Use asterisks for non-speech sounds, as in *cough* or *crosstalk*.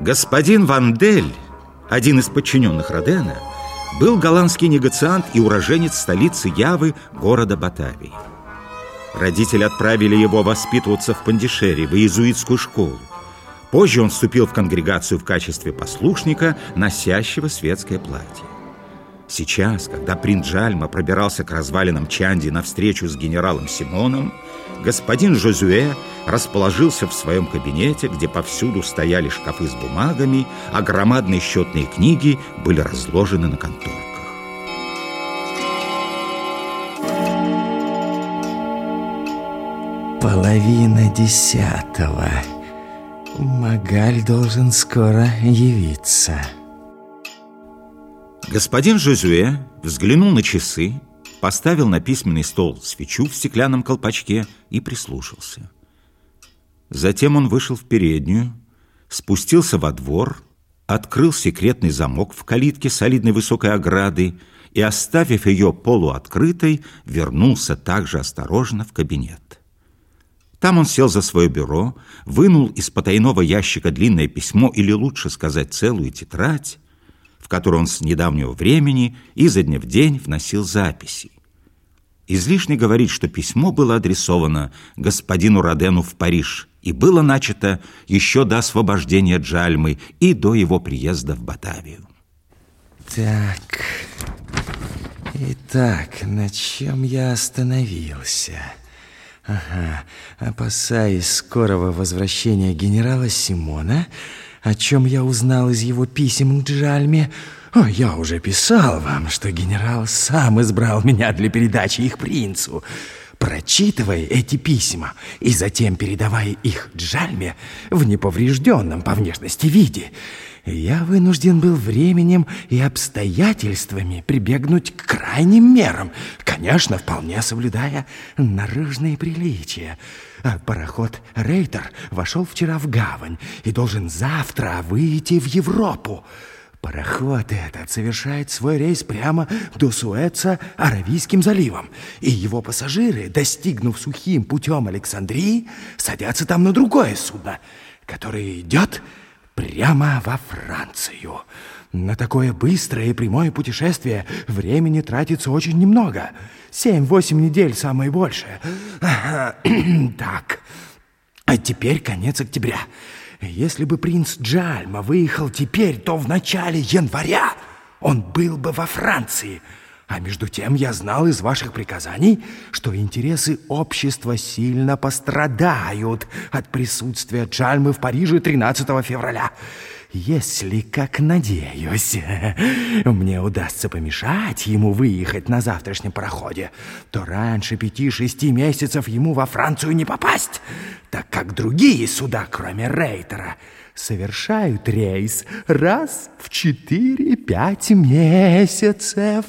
Господин Вандель, один из подчиненных Родена, был голландский негациант и уроженец столицы Явы, города Батавии. Родители отправили его воспитываться в Пандишере, в иезуитскую школу. Позже он вступил в конгрегацию в качестве послушника, носящего светское платье. Сейчас, когда принц Джальма пробирался к развалинам Чанди навстречу с генералом Симоном, господин Жозуэ расположился в своем кабинете, где повсюду стояли шкафы с бумагами, а громадные счетные книги были разложены на конторках. Половина десятого. Магаль должен скоро явиться. Господин Жозуэ взглянул на часы, поставил на письменный стол свечу в стеклянном колпачке и прислушался. Затем он вышел в переднюю, спустился во двор, открыл секретный замок в калитке солидной высокой ограды и, оставив ее полуоткрытой, вернулся также осторожно в кабинет. Там он сел за свое бюро, вынул из потайного ящика длинное письмо, или лучше сказать целую тетрадь, в который он с недавнего времени изо дня в день вносил записи. Излишне говорить, что письмо было адресовано господину Родену в Париж и было начато еще до освобождения Джальмы и до его приезда в Батавию. Так, итак, на чем я остановился? Ага, опасаясь скорого возвращения генерала Симона, о чем я узнал из его писем к Джальме. О, я уже писал вам, что генерал сам избрал меня для передачи их принцу. Прочитывая эти письма и затем передавая их Джальме в неповрежденном по внешности виде, я вынужден был временем и обстоятельствами прибегнуть к крайним мерам, конечно, вполне соблюдая наружные приличия. А пароход «Рейтер» вошел вчера в гавань и должен завтра выйти в Европу. Пароход этот совершает свой рейс прямо до Суэца Аравийским заливом, и его пассажиры, достигнув сухим путем Александрии, садятся там на другое судно, которое идет прямо во Францию. На такое быстрое и прямое путешествие времени тратится очень немного. Семь-восемь недель самое большее. *clears throat* Так, а теперь конец октября. Если бы принц Джальма выехал теперь, то в начале января он был бы во Франции – а между тем я знал из ваших приказаний, что интересы общества сильно пострадают от присутствия Джальмы в Париже 13 февраля. Если, как надеюсь, мне удастся помешать ему выехать на завтрашнем пароходе, то раньше пяти-шести месяцев ему во Францию не попасть, так как другие суда, кроме Рейтера, совершают рейс раз в четыре-пять месяцев.